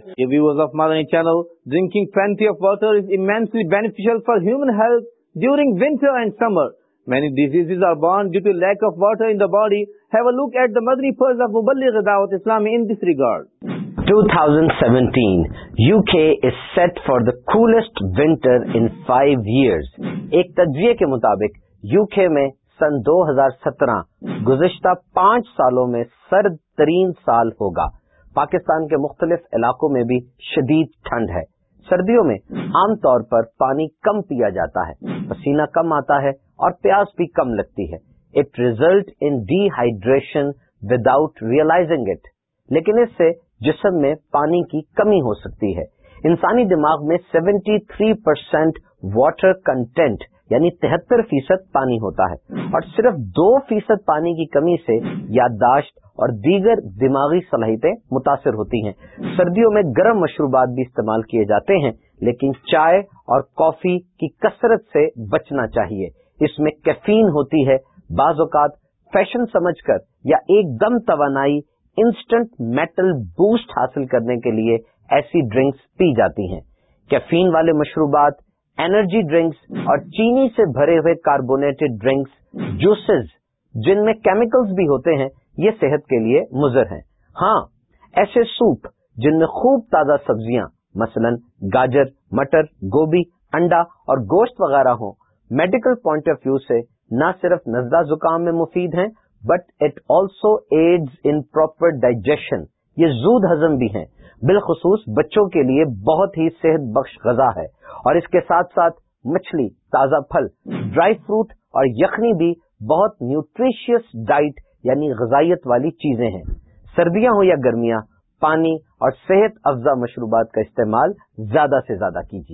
Dear viewers of Madani channel, drinking plenty of water is immensely beneficial for human health during winter and summer. Many diseases are born due to lack of water in the body. Have a look at the Madani Pearls of Muballigh Dawat Islami in this regard. 2017, UK is set for the coolest winter in 5 years. ایک تجزیے کے مطابق UK میں سن دو ہزار سترہ گزشتہ پانچ سالوں میں سرد ترین سال ہوگا پاکستان کے مختلف علاقوں میں بھی شدید ٹھنڈ ہے۔ سردیوں میں عام طور پر پانی کم پیا جاتا ہے، پسینہ کم آتا ہے اور پیاس بھی کم لگتی ہے۔ It result in dehydration without realising it لیکن اس سے جسم میں پانی کی کمی ہو سکتی ہے۔ انسانی دماغ میں seventy three percent water content یعنی تہتر فیصد پانی ہوتا ہے اور صرف دو فیصد پانی کی کمی سے یادداشت اور دیگر دماغی صلاحیتیں متاثر ہوتی ہیں۔ سردیوں میں گرم مشروبات بھی استعمال کیے جاتے ہیں، لیکن چائے اور کافی کی کثرت سے بچنا چاہیے۔ اس میں کیفین ہوتی ہے۔ بعض اوقات فیشن سمجھ کر یا ایک دم توانائی انسٹنٹ میٹل بوسٹ حاصل کرنے کے لیے ایسی ڈرنکس پی جاتی ہیں۔ کیفین والے مشروبات، انرجی ڈرنکس اور چینی سے بھرے ہوئے کاربونیٹڈ ڈرنکس، جوسز، جن میں کیمیکلز بھی ہوتے ہیں یہ صحت کے لیے مضر ہیں۔ ہاں ایسے سوپ جن میں خوب تازہ سبزیاں، مثلا گاجر، مٹر، گوبھی، انڈا اور گوشت وغیرہ ہوں، میڈیکل پوائنٹ آف ویو سے نہ صرف نزلہ زکام میں مفید ہیں، but it also aids in proper digestion. یہ زود ہضم بھی ہیں۔ بالخصوص بچوں کے لیے بہت ہی صحت بخش غذا ہے۔ اور اس کے ساتھ ساتھ مچھلی، تازہ پھل، ڈرائی فروٹ اور یخنی بھی بہت نیوٹریشیس ڈائٹ یعنی غذائیت والی چیزیں ہیں۔ سردیاں ہوں یا گرمیاں، پانی اور صحت افزا مشروبات کا استعمال زیادہ سے زیادہ کیجیے۔